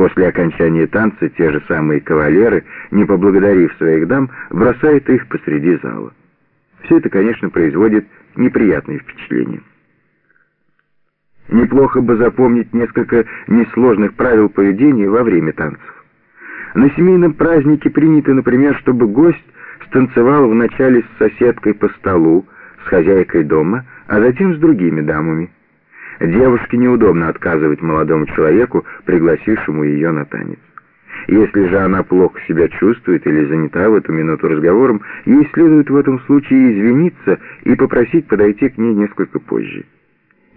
После окончания танца те же самые кавалеры, не поблагодарив своих дам, бросают их посреди зала. Все это, конечно, производит неприятные впечатления. Неплохо бы запомнить несколько несложных правил поведения во время танцев. На семейном празднике принято, например, чтобы гость станцевал вначале с соседкой по столу, с хозяйкой дома, а затем с другими дамами. Девушке неудобно отказывать молодому человеку, пригласившему ее на танец. Если же она плохо себя чувствует или занята в эту минуту разговором, ей следует в этом случае извиниться и попросить подойти к ней несколько позже.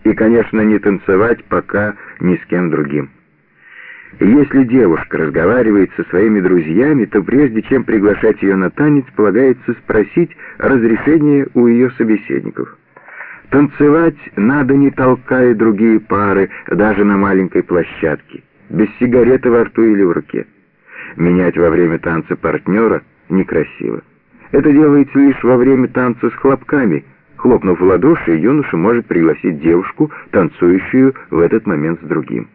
И, конечно, не танцевать пока ни с кем другим. Если девушка разговаривает со своими друзьями, то прежде чем приглашать ее на танец, полагается спросить разрешение у ее собеседников. Танцевать надо не толкая другие пары, даже на маленькой площадке, без сигареты во рту или в руке. Менять во время танца партнера некрасиво. Это делается лишь во время танца с хлопками. Хлопнув в ладоши, юноша может пригласить девушку, танцующую в этот момент с другим.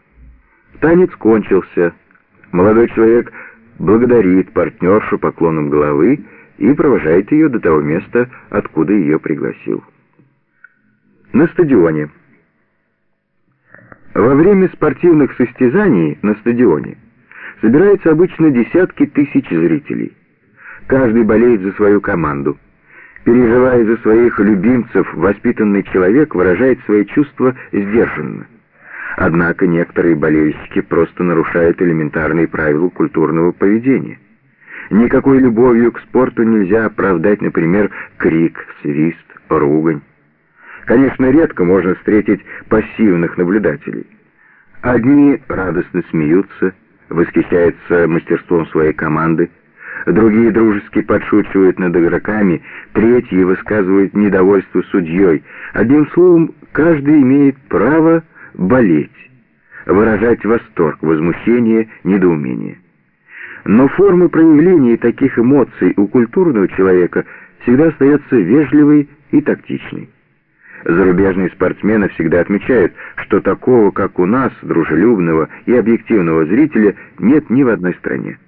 Танец кончился. Молодой человек благодарит партнершу поклоном головы и провожает ее до того места, откуда ее пригласил. На стадионе. Во время спортивных состязаний на стадионе собираются обычно десятки тысяч зрителей. Каждый болеет за свою команду. Переживая за своих любимцев, воспитанный человек выражает свои чувства сдержанно. Однако некоторые болельщики просто нарушают элементарные правила культурного поведения. Никакой любовью к спорту нельзя оправдать, например, крик, свист, ругань. Конечно, редко можно встретить пассивных наблюдателей. Одни радостно смеются, восхищаются мастерством своей команды, другие дружески подшучивают над игроками, третьи высказывают недовольство судьей. Одним словом, каждый имеет право болеть, выражать восторг, возмущение, недоумение. Но формы проявления таких эмоций у культурного человека всегда остается вежливой и тактичной. Зарубежные спортсмены всегда отмечают, что такого, как у нас, дружелюбного и объективного зрителя, нет ни в одной стране.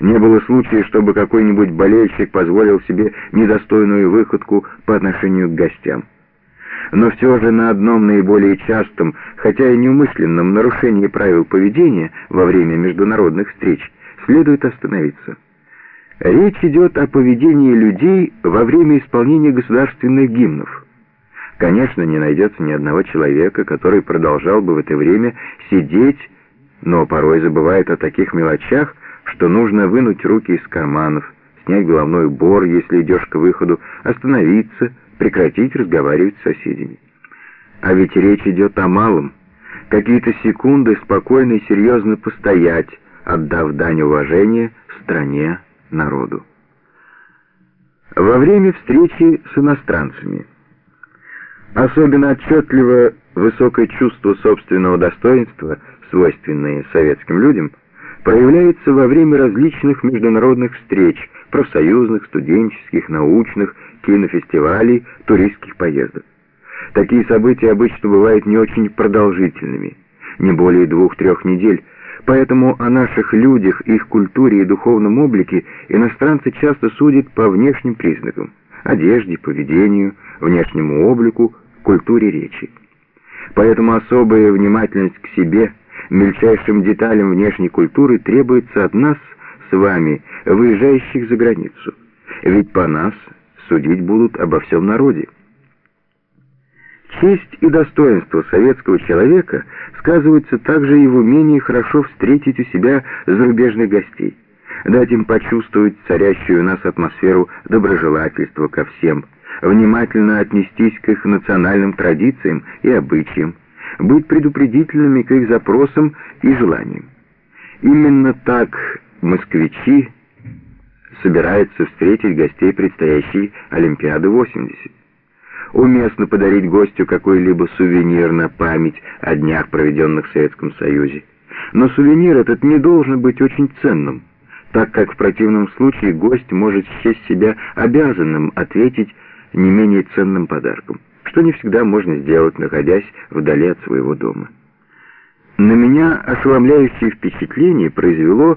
Не было случая, чтобы какой-нибудь болельщик позволил себе недостойную выходку по отношению к гостям. Но все же на одном наиболее частом, хотя и неумышленном нарушении правил поведения во время международных встреч следует остановиться. Речь идет о поведении людей во время исполнения государственных гимнов – Конечно, не найдется ни одного человека, который продолжал бы в это время сидеть, но порой забывает о таких мелочах, что нужно вынуть руки из карманов, снять головной убор, если идешь к выходу, остановиться, прекратить разговаривать с соседями. А ведь речь идет о малом. Какие-то секунды спокойно и серьезно постоять, отдав дань уважения стране, народу. Во время встречи с иностранцами – Особенно отчетливо высокое чувство собственного достоинства, свойственное советским людям, проявляется во время различных международных встреч, профсоюзных, студенческих, научных, кинофестивалей, туристских поездок. Такие события обычно бывают не очень продолжительными, не более двух-трех недель, поэтому о наших людях, их культуре и духовном облике иностранцы часто судят по внешним признакам – одежде, поведению, внешнему облику, культуре речи. Поэтому особая внимательность к себе, мельчайшим деталям внешней культуры требуется от нас с вами, выезжающих за границу. Ведь по нас судить будут обо всем народе. Честь и достоинство советского человека сказываются также и в умении хорошо встретить у себя зарубежных гостей, дать им почувствовать царящую у нас атмосферу доброжелательства ко всем, внимательно отнестись к их национальным традициям и обычаям, быть предупредительными к их запросам и желаниям. Именно так москвичи собираются встретить гостей предстоящей Олимпиады 80. Уместно подарить гостю какой-либо сувенир на память о днях, проведенных в Советском Союзе. Но сувенир этот не должен быть очень ценным, так как в противном случае гость может счесть себя обязанным ответить не менее ценным подарком, что не всегда можно сделать, находясь вдали от своего дома. На меня ошеломляющее впечатление произвело